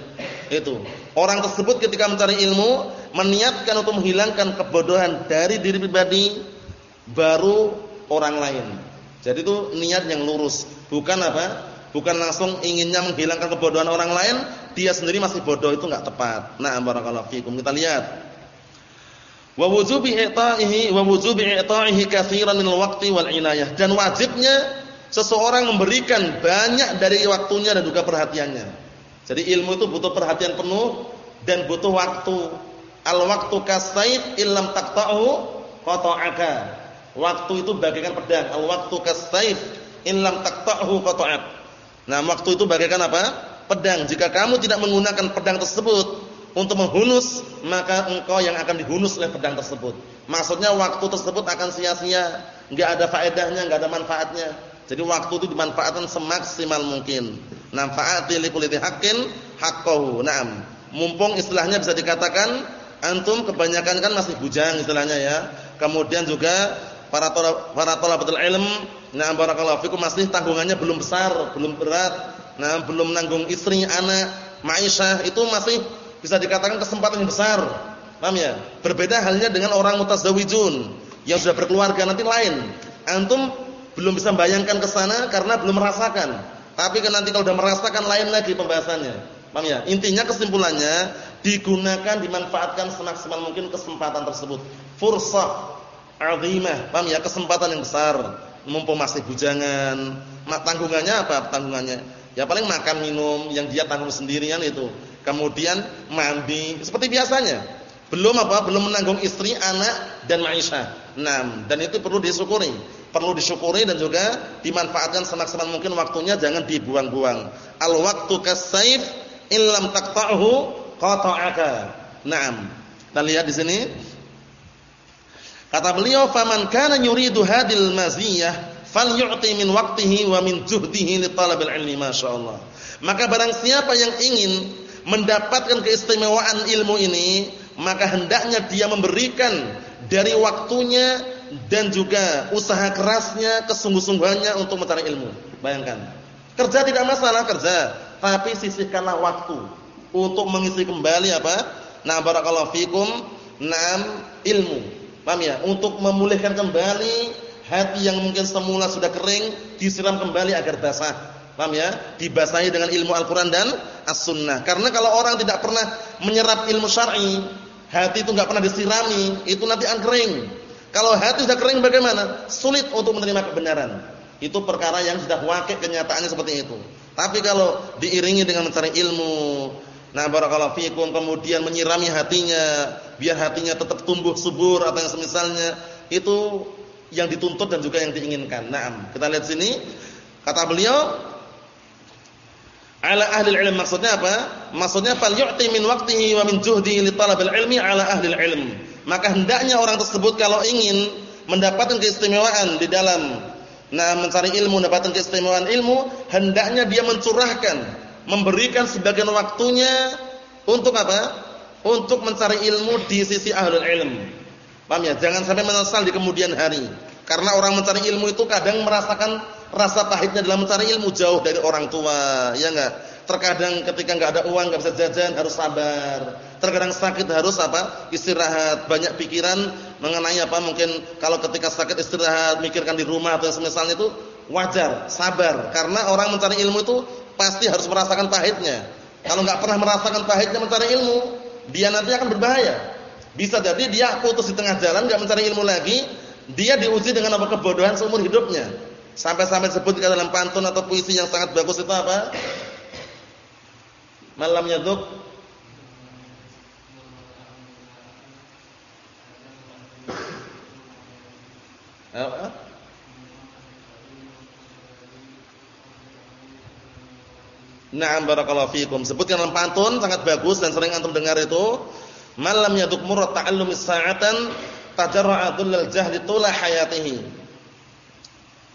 Itu. Orang tersebut ketika mencari ilmu meniatkan untuk menghilangkan kebodohan dari diri pribadi baru orang lain. Jadi itu niat yang lurus, bukan apa? Bukan langsung inginnya menghilangkan kebodohan orang lain, dia sendiri masih bodoh itu enggak tepat. Nah, barakallahu fikum. Kita lihat. Wa wujubi i'ta'ihi wa wujubi i'ta'ihi katsiran min al-waqti wal inayah. Dan wajibnya seseorang memberikan banyak dari waktunya dan juga perhatiannya. Jadi ilmu itu butuh perhatian penuh dan butuh waktu. Al waktu kasaid illam taqta'u qata'aka. Waktu itu bagaikan pedang. Al waktu kasaid illam taqta'u qata'ak. Nah, waktu itu bagaikan apa? Pedang. Jika kamu tidak menggunakan pedang tersebut untuk menghunus, maka engkau yang akan dihunus oleh pedang tersebut. Maksudnya waktu tersebut akan sia-sia, enggak ada faedahnya, enggak ada manfaatnya. Jadi waktu itu dimanfaatkan semaksimal mungkin. Nafaati likulli haqqin haqqahu. Naam. Mumpung istilahnya bisa dikatakan antum kebanyakan kan masih bujang istilahnya ya. Kemudian juga para para thalabatul ilm, na'am barakallahu fikum masih tanggungannya belum besar, belum berat. Nah, belum nanggung istri, anak, maisha itu masih bisa dikatakan kesempatan yang besar. Paham ya? Berbeda halnya dengan orang mutazawijun yang sudah berkeluarga nanti lain. Antum belum bisa bayangkan ke sana karena belum merasakan. Tapi kan nanti kalau sudah merasakan lain lagi pembahasannya. Paham ya? Intinya kesimpulannya digunakan dimanfaatkan semaksimal mungkin kesempatan tersebut. Fursah azimah. Paham ya? Kesempatan yang besar. Mumpung masih bujangan. Tanggungannya apa? Tanggungannya ya paling makan minum yang dia tanggung sendirian itu. Kemudian mandi seperti biasanya. Belum apa? Belum menanggung istri, anak dan maisha. Nah, dan itu perlu disyukuri perlu disyukuri dan juga dimanfaatkan semaksimal mungkin waktunya jangan dibuang-buang. Al waktu kasaif illam taqta'hu qata'aka. Naam. Kita lihat di sini. Kata beliau, "Faman kana yuridu hadil maziyah falyu'ti min waqtihi wa min juhdihi li talabil ilmi." Masyaallah. Maka barang siapa yang ingin mendapatkan keistimewaan ilmu ini, maka hendaknya dia memberikan dari waktunya dan juga usaha kerasnya, kesungguh-sungguhannya untuk mencari ilmu. Bayangkan. Kerja tidak masalah kerja, tapi sisihkanlah waktu untuk mengisi kembali apa? Nah, barakallahu fikum, nam ilmu. Paham ya? Untuk memulihkan kembali hati yang mungkin semula sudah kering, disiram kembali agar basah. Paham ya? Dibasahi dengan ilmu Al-Qur'an dan As-Sunnah. Karena kalau orang tidak pernah menyerap ilmu syar'i, hati itu enggak pernah disirami, itu nanti akan kering kalau hati sudah kering bagaimana? Sulit untuk menerima kebenaran. Itu perkara yang sudah wakil kenyataannya seperti itu. Tapi kalau diiringi dengan mencari ilmu, nah barakallahu fikum kemudian menyirami hatinya biar hatinya tetap tumbuh subur atau yang semisalnya, itu yang dituntut dan juga yang diinginkan. Naam. Kita lihat sini kata beliau ala ahli ilm maksudnya apa? Maksudnya fal yu'ti min waqtihi wa min juhdihi li talabil ilmi ala ahli ilm. Maka hendaknya orang tersebut kalau ingin mendapatkan keistimewaan di dalam nah mencari ilmu, mendapatkan keistimewaan ilmu, hendaknya dia mencurahkan, memberikan sebagian waktunya untuk apa? Untuk mencari ilmu di sisi ahli ilm. Paham ya? Jangan sampai menyesal di kemudian hari. Karena orang mencari ilmu itu kadang merasakan rasa pahitnya dalam mencari ilmu jauh dari orang tua, ya enggak? Terkadang ketika enggak ada uang, enggak bisa jajan, harus sabar. Terkadang sakit harus apa? Istirahat. Banyak pikiran mengenai apa? Mungkin kalau ketika sakit istirahat, mikirkan di rumah atau semisalnya itu wajar, sabar. Karena orang mencari ilmu itu pasti harus merasakan pahitnya. Kalau enggak pernah merasakan pahitnya mencari ilmu, dia nanti akan berbahaya. Bisa jadi dia putus di tengah jalan, enggak mencari ilmu lagi, dia diuji dengan apa kebodohan seumur hidupnya. Sampai-sampai disebutkan dalam pantun atau puisi yang sangat bagus itu apa? Malam yaduk apa? Na'am barakallahu fikum. Sebutkan dalam pantun sangat bagus dan sering antum dengar itu. Malam yaduk murad ta'allumi sa'atan tajarra'atul lil jahli tula hayatihi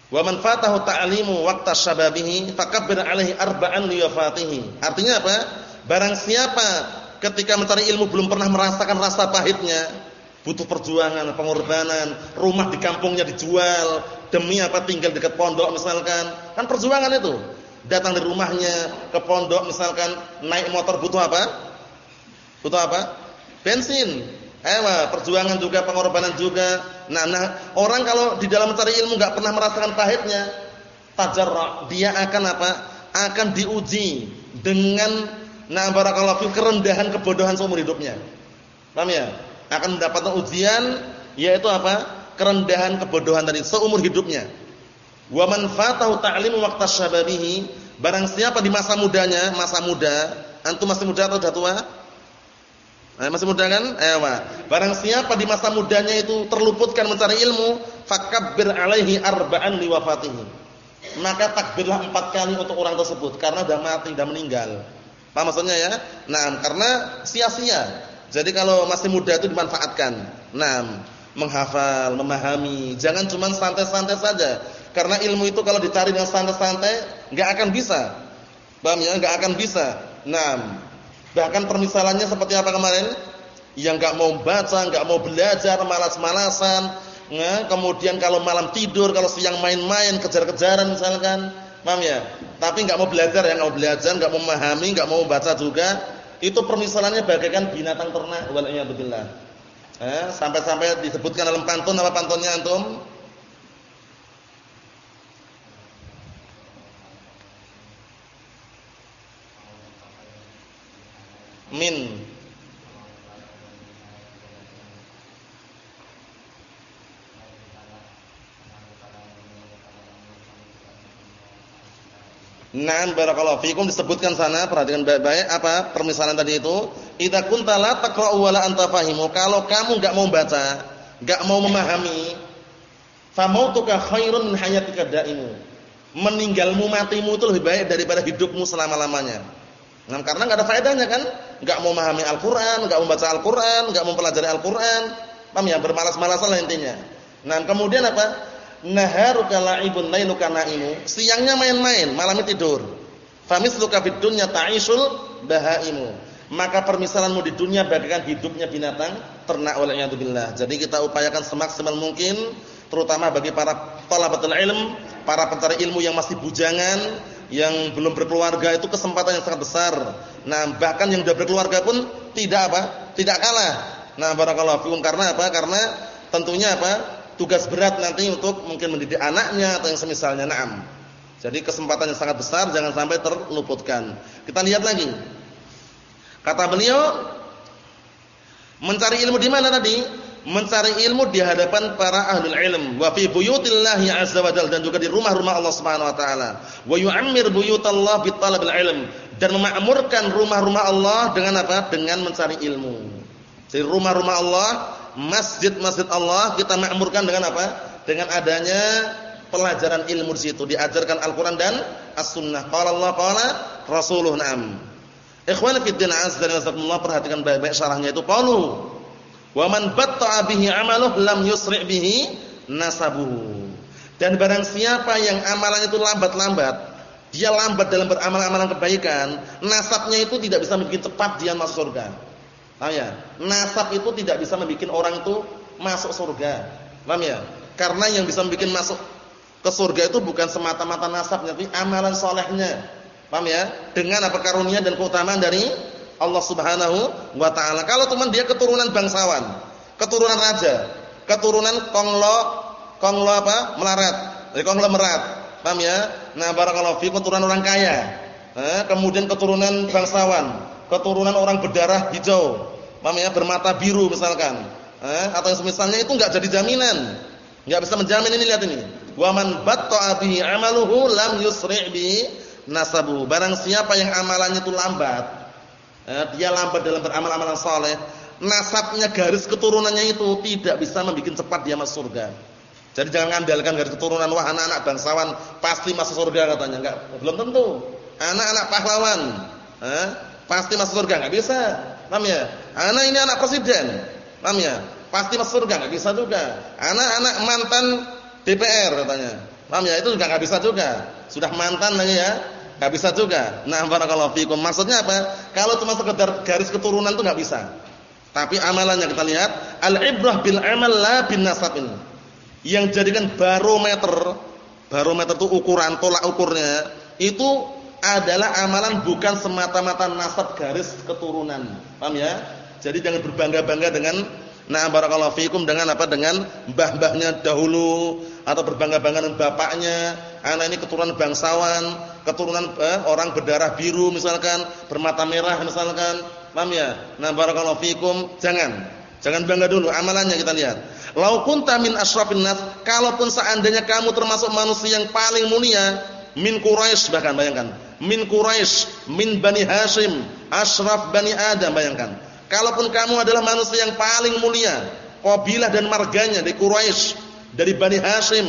wa man fatahu ta'limu waqta syababihi fakabbir alaihi arba'an li wafatihi artinya apa? Barang siapa ketika mencari ilmu belum pernah merasakan rasa pahitnya butuh perjuangan pengorbanan rumah di kampungnya dijual demi apa tinggal dekat pondok misalkan. Kan perjuangan itu. Datang dari rumahnya ke pondok misalkan naik motor butuh apa? Butuh apa? Bensin Ewa, perjuangan juga, pengorbanan juga. Nah, nah, orang kalau di dalam mencari ilmu enggak pernah merasakan pahitnya, tajarra, dia akan apa? Akan diuji dengan nah barakallahu kerendahan kebodohan seumur hidupnya. Paham ya? Akan mendapatkan ujian yaitu apa? Kerendahan kebodohan tadi seumur hidupnya. Wa man fatahu ta'limu waqta syababihi, barang siapa di masa mudanya, masa muda, antum masih muda atau sudah tua? Nah, masih muda kan? Ewa. Barang siapa di masa mudanya itu terluputkan mencari ilmu, fakabbir alaihi arba'an liwafatihi. Maka takbirlah empat kali untuk orang tersebut karena sudah mati, sudah meninggal. Apa maksudnya ya? Nah, karena sia-sia. Jadi kalau masih muda itu dimanfaatkan. Nah, menghafal, memahami. Jangan cuma santai-santai saja. Karena ilmu itu kalau dicari dengan santai-santai, enggak akan bisa. Paham ya? Enggak akan bisa. Nah, Bahkan permisalannya seperti apa kemarin? Yang enggak mau baca, enggak mau belajar, malas-malasan, ya, kemudian kalau malam tidur, kalau siang main-main, kejar-kejaran misalkan, paham ya? Tapi enggak mau belajar, ya enggak mau belajar, enggak mau memahami, enggak mau baca juga, itu permisalannya bagaikan binatang ternak wal iyadzubillah. Eh, sampai-sampai disebutkan dalam pantun apa pantunnya antum? Min. Naam barakallahu fikum. Disebutkan sana perhatikan baik-baik apa permisalan tadi itu? Idza kunta la taqra'u wa la anta fahimu. Kalau kamu enggak mau baca enggak mau memahami famautuka khairun min hayatika daimu meninggalmu matimu itu lebih baik daripada hidupmu selama-lamanya Nah, karena enggak ada faedahnya kan? Enggak mau memahami Al-Qur'an, enggak mau baca Al-Qur'an, enggak mau mempelajari Al-Qur'an. Paham ya? Bermalas-malasan lah intinya. Nah, kemudian apa? Naharuka la'ibun lailuka na'imu. Siangnya main-main, malamnya tidur. Famisluka fid dunya ta'isul bahaimu. Maka permisalanmu di dunia bagaikan hidupnya binatang ternak olehnya billah. Jadi kita upayakan semaksimal mungkin terutama bagi para talabatul ilm, para pencari ilmu yang masih bujangan yang belum berkeluarga itu kesempatan yang sangat besar. Nah, bahkan yang sudah berkeluarga pun tidak apa? Tidak kalah. Nah, barakallahu fikum karena apa? Karena tentunya apa? Tugas berat nanti untuk mungkin mendidik anaknya atau yang semisalnya. Naam. Jadi kesempatan yang sangat besar jangan sampai terluputkan. Kita lihat lagi. Kata beliau mencari ilmu di mana tadi? Mencari ilmu di hadapan para ahlul ilm wa fi buyutillahi azza wa jalla dan juga di rumah-rumah Allah Subhanahu wa taala wa yu'ammir buyutallah bi talabil ilm dan memakmurkan rumah-rumah Allah dengan apa? dengan mencari ilmu. Jadi rumah-rumah Allah, masjid-masjid Allah kita makmurkan dengan apa? Dengan adanya pelajaran ilmu di situ, diajarkan Al-Qur'an dan As-Sunnah. Qala Allah qala Rasuluh na'am. Ikhwan fi din azza wa jalla perhatikan baik-baik syarahnya itu qalu wa man batta'a bihi 'amaluhu lam yusri' bihi nasabuhu. Dan barang siapa yang amalannya itu lambat-lambat, dia lambat dalam beramal-amalan kebaikan, nasabnya itu tidak bisa membuat cepat dia masuk surga. Paham ya? Nasab itu tidak bisa membuat orang itu masuk surga. Paham ya? Karena yang bisa membuat masuk ke surga itu bukan semata-mata nasabnya, tapi amalan solehnya. Paham ya? Dengan apa karunia dan keutamaan dari Allah Subhanahu wa taala. Kalau teman dia keturunan bangsawan, keturunan raja, keturunan konglo konglo apa? melarat, dari konglomerat. Paham ya? Nah, barakallahu fikum keturunan orang kaya. Eh, kemudian keturunan bangsawan, keturunan orang berdarah hijau. Paham ya? Bermata biru misalkan. Eh, atau yang semisalnya itu enggak jadi jaminan. Enggak bisa menjamin ini lihat ini. Wa man batta'a bihi 'amaluhu lam yusri' bi nasabu. Barang siapa yang amalannya itu lambat, eh, dia lambat dalam beramal-amalan saleh, nasabnya garis keturunannya itu tidak bisa membuat cepat dia masuk surga. Jadi jangan ngandalkan garis keturunan wah anak-anak bangsawan pasti masuk surga katanya. Enggak, belum tentu. Anak-anak pahlawan, eh, pasti masuk surga enggak bisa. Paham ya? Anak ini anak presiden. Paham ya? Pasti masuk surga enggak bisa juga. Anak-anak mantan DPR katanya. Paham ya? Itu juga enggak bisa juga. Sudah mantan lagi ya. Enggak bisa juga. Nah, barakallahu fikum. Maksudnya apa? Kalau cuma sekedar garis keturunan itu enggak bisa. Tapi amalannya kita lihat, al-ibrah bil amal la bin nasab ini. Yang jadikan barometer, barometer itu ukuran tolak ukurnya, itu adalah amalan bukan semata-mata nasab garis keturunan. Paham ya? Jadi jangan berbangga-bangga dengan Nah barakallahu fikum dengan apa dengan mbah-mbahnya dahulu atau berbangga-bangga dengan bapaknya. Anak ini keturunan bangsawan, keturunan eh, orang berdarah biru misalkan, bermata merah misalkan. Paham ya? Nah barakallahu fikum jangan. Jangan bangga dulu amalannya kita lihat. Lau kunta min asyrafin nas, kalaupun seandainya kamu termasuk manusia yang paling mulia min Quraisy bahkan bayangkan, min Quraisy, min Bani Hashim, asyraf Bani Adam bayangkan Kalaupun kamu adalah manusia yang paling mulia, kabilah dan marganya dari Quraisy, dari Bani Hashim,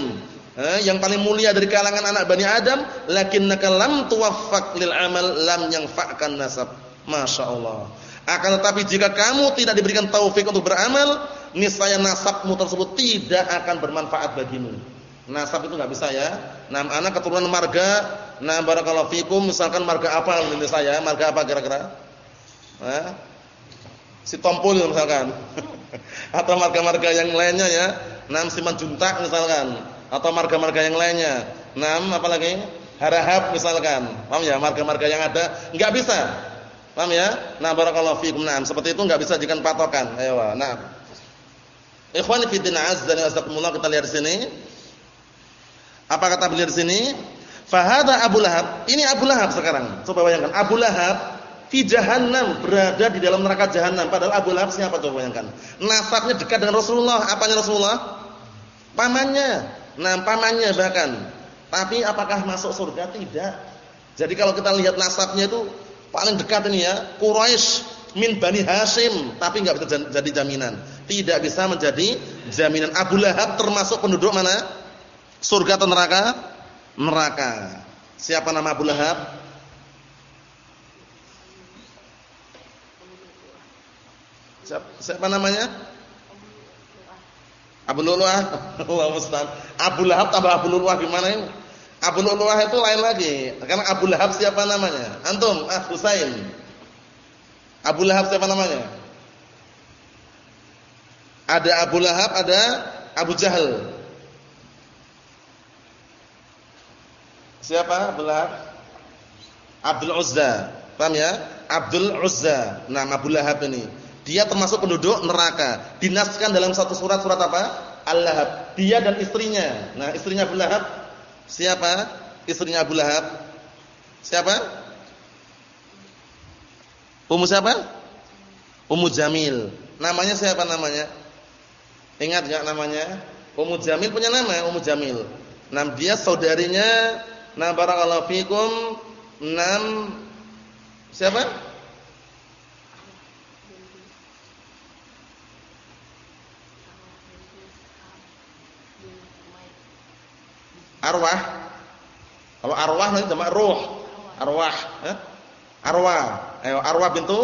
eh, yang paling mulia dari kalangan anak Bani Adam, lakinnaka lam tuwaffaq lil amal lam yanfa'kan nasab. Masya Allah. Akan tetapi jika kamu tidak diberikan taufik untuk beramal, niscaya nasabmu tersebut tidak akan bermanfaat bagimu. Nasab itu nggak bisa ya. Nah, anak keturunan marga, nah barakallahu fikum, misalkan marga apa ini saya? Marga apa kira-kira? Eh? Si Tompul misalkan. atau marga-marga yang lainnya ya. Nam Simanjuntak misalkan atau marga-marga yang lainnya. Nam apalagi? Harahap misalkan. Paham ya? Marga-marga yang ada enggak bisa. Paham ya? Nah, barakallahu fiikum. Nah, seperti itu enggak bisa jadikan patokan. Ayo, nah. Ikhwani fi din azza wa jalla kita lihat di sini. Apa kata beliau di sini? Fahada Abu Lahab. Ini Abu Lahab sekarang. Coba bayangkan, Abu Lahab fi jahannam berada di dalam neraka jahanam padahal Abu Lahab siapa coba bayangkan? Nasabnya dekat dengan Rasulullah. Apanya Rasulullah? Pamannya. Nah pamannya bahkan. Tapi apakah masuk surga? Tidak. Jadi kalau kita lihat nasabnya itu paling dekat ini ya Quraisy min Bani Hashim tapi enggak bisa jadi jaminan. Tidak bisa menjadi jaminan. Abu Lahab termasuk penduduk mana? Surga atau neraka? Neraka. Siapa nama Abu Lahab Siapa, siapa namanya? Abu Lu'lu'ah. Allah musta'an. Abu Lahab tambah Abu Lu'lu'ah gimana ini? Abu Lu'lu'ah itu lain lagi. Karena Abu Lahab siapa namanya? Antum, Ah Husain. Abu Lahab siapa namanya? Ada Abu Lahab, ada Abu Jahal. Siapa Abu Lahab? Abdul Uzza. Paham ya? Abdul Uzza. Nama Abu Lahab ini. Dia termasuk penduduk neraka. Dinaskan dalam satu surat surat apa? Al-Lahab. Dia dan istrinya. Nah, istrinya Abu Lahab siapa? Istrinya Abu Lahab siapa? Ummu siapa? Ummu Jamil. Namanya siapa namanya? Ingat enggak namanya? Ummu Jamil punya nama Ummu Jamil. Nam dia saudarinya Nah barakallahu fikum Nam siapa? Arwah. Kalau arwah nanti jamak ruh. Arwah, eh? Arwah. Ayo arwah bintu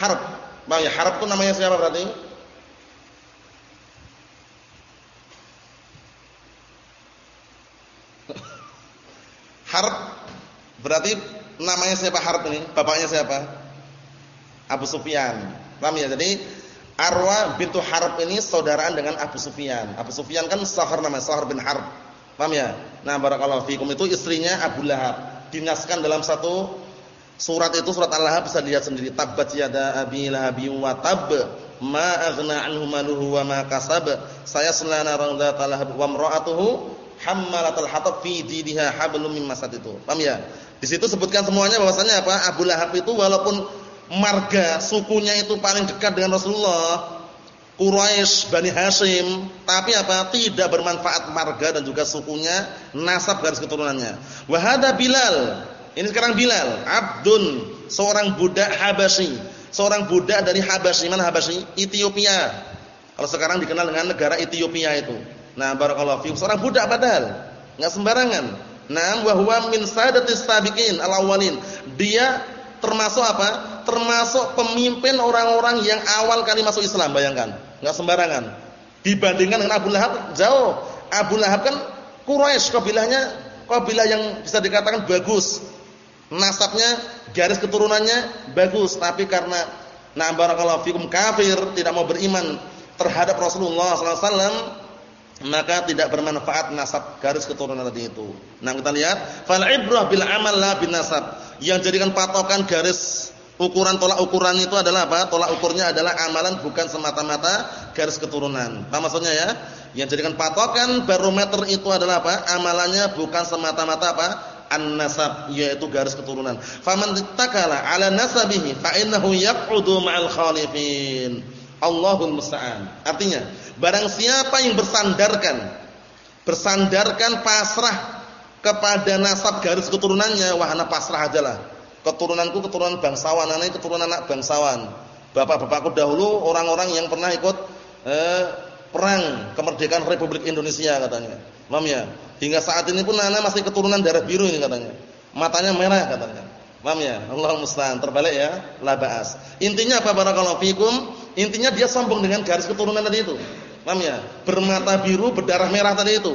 harb. Bang ya harb itu namanya siapa berarti? harb berarti namanya siapa harb ini? Bapaknya siapa? Abu Sufyan. Paham ya? Jadi Arwa bintu Harb ini saudaraan dengan Abu Sufyan. Abu Sufyan kan Sahar namanya, Sahar bin Harb. Paham ya? Nah, barakallahu fikum itu istrinya Abu Lahab. Dinaskan dalam satu surat itu surat Al-Lahab bisa dilihat sendiri. Tabbat yada abi lahabin wa tab ma aghna anhu maluhu wa ma kasab. Saya selana raudat lahab wa imra'atuhu hammalatal hatab fi jidha hablum min masad itu. Paham ya? Di situ sebutkan semuanya bahwasanya apa? Abu Lahab itu walaupun marga sukunya itu paling dekat dengan Rasulullah Quraisy Bani Hashim tapi apa? Tidak bermanfaat marga dan juga sukunya nasab garis keturunannya. Wahada Bilal. Ini sekarang Bilal. Abdun seorang budak Habasyi seorang budak dari Habasyi mana Habasyi Ethiopia. Kalau sekarang dikenal dengan negara Ethiopia itu. Nah barakallahu fiikum seorang budak padahal enggak sembarangan. Nah wa huwa min sadatis sabiqin dia termasuk apa? Termasuk pemimpin orang-orang yang awal kali masuk Islam, bayangkan. Enggak sembarangan. Dibandingkan dengan Abu Lahab jauh. Abu Lahab kan Quraisy kabilahnya kabilah yang bisa dikatakan bagus. Nasabnya, garis keturunannya bagus, tapi karena na barakallahu fikum kafir, tidak mau beriman terhadap Rasulullah sallallahu alaihi maka tidak bermanfaat nasab garis keturunan tadi itu. Nah, kita lihat, fal ibrah bil amal la bin nasab. Yang jadikan patokan garis Ukuran tolak ukuran itu adalah apa? Tolak ukurnya adalah amalan bukan semata-mata garis keturunan. Apa maksudnya ya? Yang jadikan patokan barometer itu adalah apa? Amalannya bukan semata-mata apa? An-nasab yaitu garis keturunan. Faman takala 'ala nasabihi fa innahu yaq'udu ma'al khalifin. Allahul musta'an. Artinya, barang siapa yang bersandarkan bersandarkan pasrah kepada nasab garis keturunannya, wahana pasrah ajalah keturunanku keturunan bangsawan, anak keturunan anak bangsawan. Bapak-bapakku dahulu orang-orang yang pernah ikut eh, perang kemerdekaan Republik Indonesia katanya. Mam ya. Hingga saat ini pun anak masih keturunan darah biru ini katanya. Matanya merah katanya. Mam ya. Allah musta'an. Terbalik ya. La ba'as. Intinya apa barakallahu fikum? Intinya dia sombong dengan garis keturunan tadi itu. Mam ya. Bermata biru, berdarah merah tadi itu.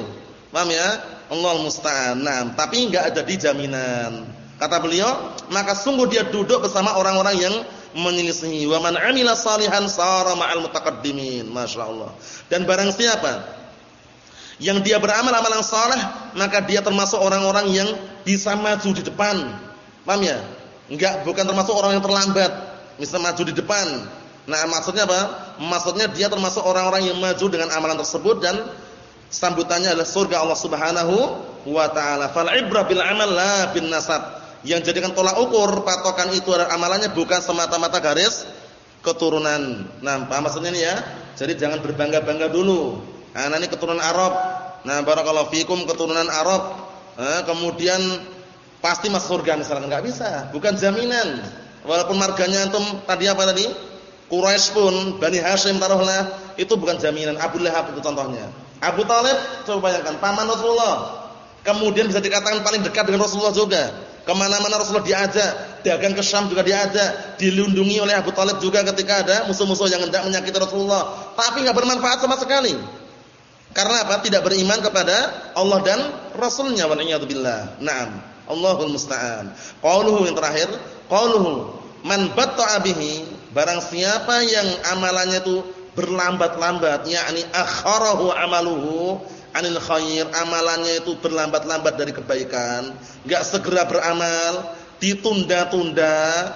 Mam ya. Allah musta'an. Nah, tapi enggak ada di jaminan. Kata beliau, maka sungguh dia duduk bersama orang-orang yang menyelisihi. Wa man 'amila salihan sara ma'al mutaqaddimin. Masyaallah. Dan barang siapa yang dia beramal amalan saleh, maka dia termasuk orang-orang yang bisa maju di depan. Paham ya? Enggak bukan termasuk orang yang terlambat, bisa maju di depan. Nah, maksudnya apa? Maksudnya dia termasuk orang-orang yang maju dengan amalan tersebut dan sambutannya adalah surga Allah Subhanahu wa taala. Fal ibrah bil amal la bin nasab yang jadikan tolak ukur patokan itu adalah amalannya bukan semata-mata garis keturunan. Nah, paham maksudnya ini ya? Jadi jangan berbangga-bangga dulu. Nah, ini keturunan Arab. Nah, barakallahu fikum keturunan Arab. Nah, kemudian pasti masuk surga misalkan enggak bisa, bukan jaminan. Walaupun marganya antum tadi apa tadi? Quraisy pun Bani Hashim taruhlah, itu bukan jaminan. Abu Lahab itu contohnya. Abu Talib coba bayangkan paman Rasulullah. Kemudian bisa dikatakan paling dekat dengan Rasulullah juga. Ke mana-mana Rasulullah diajak, dagang ke Syam juga diajak, dilindungi oleh Abu Talib juga ketika ada musuh-musuh yang hendak menyakiti Rasulullah. Tapi nggak bermanfaat sama sekali. Karena apa? Tidak beriman kepada Allah dan Rasulnya. Waliyadzubillah. Naam. Allahul musta'an. Qauluhu yang terakhir, qauluhu man batta'a bihi, barang siapa yang amalannya itu berlambat-lambat, yakni akharahu amaluhu anil khair, amalannya itu berlambat-lambat dari kebaikan, enggak segera beramal, ditunda-tunda,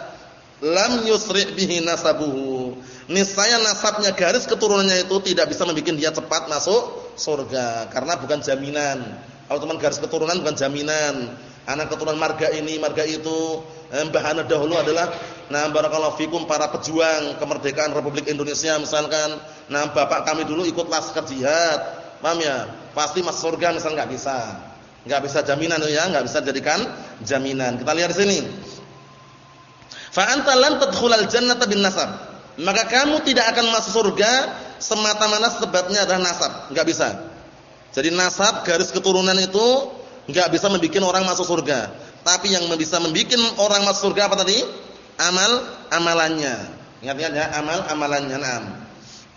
lam yusri' bihi nasabuhu. Niscaya nasabnya garis keturunannya itu tidak bisa membuat dia cepat masuk surga karena bukan jaminan. Kalau teman garis keturunan bukan jaminan. Anak keturunan marga ini, marga itu, eh, mbah dahulu adalah nah barakallahu fikum para pejuang kemerdekaan Republik Indonesia misalkan. Nah, bapak kami dulu ikut laskar jihad. Paham ya? pasti masuk surga misal nggak bisa. nggak bisa jaminan ya, nggak bisa jadikan jaminan. Kita lihat di sini. Fa anta lan tadkhulal jannata bin nasab. Maka kamu tidak akan masuk surga semata-mata sebabnya adalah nasab, nggak bisa. Jadi nasab garis keturunan itu enggak bisa membuat orang masuk surga. Tapi yang bisa membuat orang masuk surga apa tadi? Amal amalannya. Ingat-ingat ya, amal amalannya. Naam.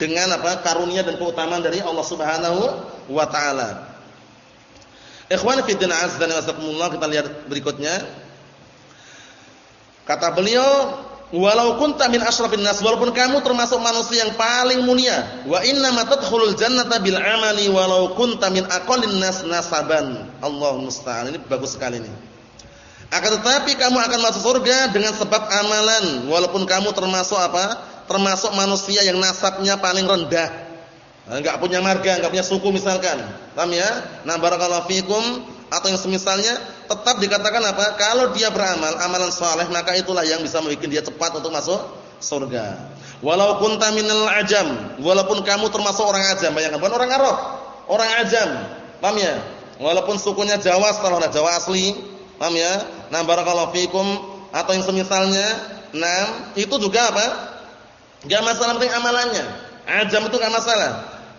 Dengan apa? karunia dan keutamaan dari Allah Subhanahu wa taala. Ikhwan fi din azza wa jalla kita lihat berikutnya. Kata beliau, Walau kunta min asyrafin nas, walaupun kamu termasuk manusia yang paling mulia, wa inna ma tadkhulul jannata bil amali walau kunta min aqallin nas nasaban. Allah musta'an. Ini bagus sekali ini. Akan tetapi kamu akan masuk surga dengan sebab amalan, walaupun kamu termasuk apa? Termasuk manusia yang nasabnya paling rendah. Enggak punya marga, enggak punya suku misalkan. Paham ya? Nah, barakallahu fikum atau yang semisalnya tetap dikatakan apa? Kalau dia beramal amalan saleh maka itulah yang bisa membuat dia cepat untuk masuk surga. Walau kunta minal ajam, walaupun kamu termasuk orang ajam, bayangkan bukan orang Arab, orang ajam. Paham ya? Walaupun sukunya Jawa setelah Jawa asli, paham ya? Nah, barakallahu fikum atau yang semisalnya, nah, itu juga apa? Enggak masalah penting amalannya. Ajam itu enggak masalah.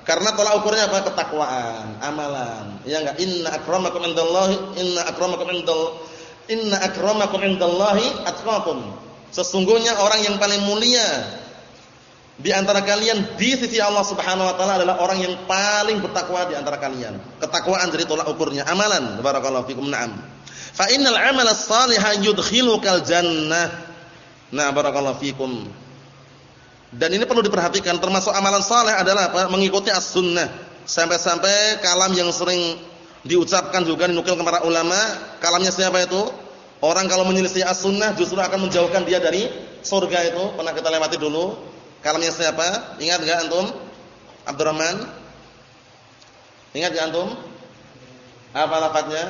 Karena tolak ukurnya apa? Ketakwaan, amalan. Ya enggak? Inna akramakum indallahi inna akramakum indal inna akramakum indallahi atqakum. Sesungguhnya orang yang paling mulia di antara kalian di sisi Allah Subhanahu wa taala adalah orang yang paling bertakwa di antara kalian. Ketakwaan jadi tolak ukurnya amalan. Barakallahu fikum. Naam. Fa innal amala shaliha yudkhilukal jannah. Nah, barakallahu fikum. Dan ini perlu diperhatikan termasuk amalan saleh adalah apa? Mengikuti as-sunnah. Sampai-sampai kalam yang sering diucapkan juga dinukil kepada ulama, kalamnya siapa itu? Orang kalau menyelisih as-sunnah justru akan menjauhkan dia dari surga itu. Pernah kita lewati dulu. Kalamnya siapa? Ingat enggak antum? Abdurrahman? Ingat enggak antum? Apa lafadznya?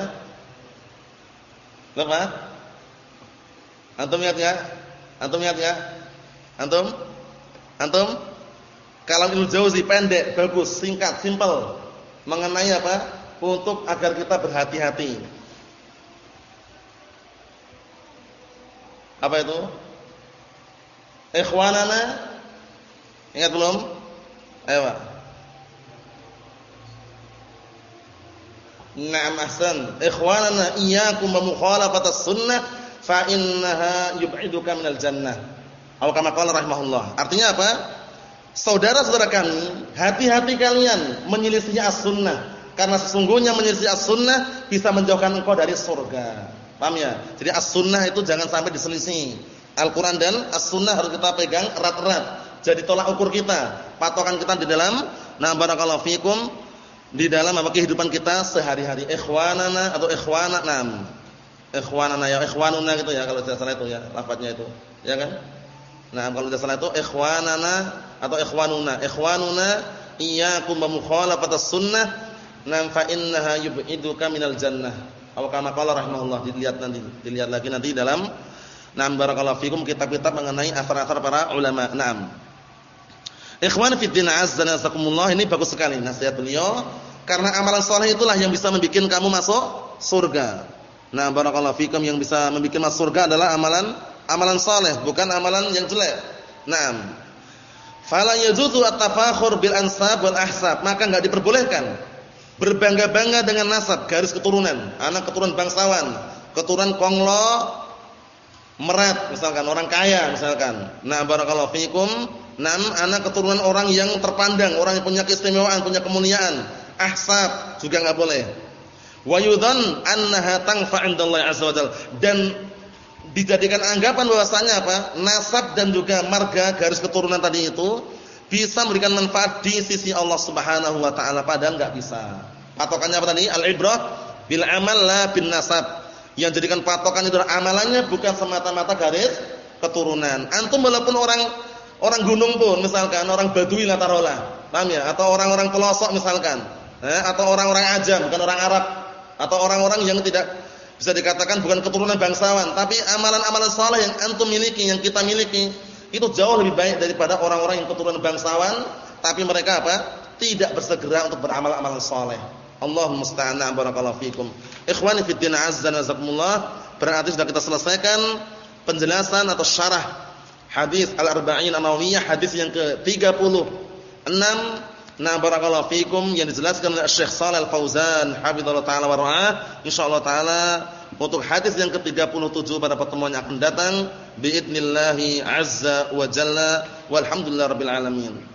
Apa? Antum ingat enggak? Antum ingat enggak? Antum? Antum? Kalam Ibnu Jauzi pendek, bagus, singkat, simpel. Mengenai apa? Untuk agar kita berhati-hati. Apa itu? Ikhwanana Ingat belum? Ayo, Pak. Naam ahsan. Ikhwanana iyyakum wa mukhalafatas sunnah fa innaha yub'iduka minal jannah. Atau kama qala rahimahullah. Artinya apa? Saudara-saudara kami, hati-hati kalian menyelisih as-sunnah karena sesungguhnya menyelisih as-sunnah bisa menjauhkan engkau dari surga. Paham ya? Jadi as-sunnah itu jangan sampai diselisih. Al-Qur'an dan as-sunnah harus kita pegang erat-erat. Jadi tolak ukur kita, patokan kita di dalam nah barakallahu fikum di dalam apa kehidupan kita sehari-hari. Ikhwanana atau ikhwana nam. Ikhwanana ya ikhwanuna gitu ya kalau tidak salah itu ya lafadznya itu. Ya kan? Nah, kalau tidak salah itu ikhwanana atau ikhwanuna. Ikhwanuna iyyakum wa mukhalafatas sunnah nam fa innaha yub'iduka minal jannah. Atau kama qala rahimahullah dilihat nanti dilihat lagi nanti dalam Naam barakallahu fikum kitab-kitab mengenai asar-asar para ulama. Naam. Ikhwan fi din azza nasakumullah ini bagus sekali nasihat beliau karena amalan saleh itulah yang bisa membuat kamu masuk surga. Nah, barakallahu fikum yang bisa membuat masuk surga adalah amalan amalan saleh, bukan amalan yang jelek. Naam. Fala yajuzu at-tafakhur bil ansab wal ahsab, maka enggak diperbolehkan berbangga-bangga dengan nasab, garis keturunan, anak keturunan bangsawan, keturunan konglo merat misalkan orang kaya misalkan. Nah, barakallahu fikum, nam anak keturunan orang yang terpandang, orang yang punya keistimewaan, punya kemuliaan. Ahsab juga enggak boleh. Wa yudhan annaha tanfa' indallahi azza wajalla dan dijadikan anggapan bahwasanya apa? Nasab dan juga marga garis keturunan tadi itu bisa memberikan manfaat di sisi Allah Subhanahu wa taala padahal enggak bisa. Patokannya apa tadi? Al-ibrah bil amal la bin nasab. Yang jadikan patokan itu amalannya bukan semata-mata garis keturunan. Antum walaupun orang orang gunung pun misalkan orang Badui latarola, paham ya? Atau orang-orang pelosok misalkan, eh? atau orang-orang ajam bukan orang Arab, atau orang-orang yang tidak bisa dikatakan bukan keturunan bangsawan, tapi amalan-amalan saleh yang antum miliki, yang kita miliki, itu jauh lebih baik daripada orang-orang yang keturunan bangsawan, tapi mereka apa? Tidak bersegera untuk beramal amalan saleh. Allahumma musta'an barakallahu fikum. Ikhwani fid din azza wa jazakumullah, berarti sudah kita selesaikan penjelasan atau syarah hadis Al-Arba'in An-Nawawiyah hadis yang ke-36 Nah, barakallahu fikum yang dijelaskan oleh Syekh Shalal Fauzan hafizallahu taala wa ra'ah. Insyaallah taala untuk hadis yang ke-37 pada pertemuan yang akan datang biidznillah azza wa jalla walhamdulillah rabbil alamin.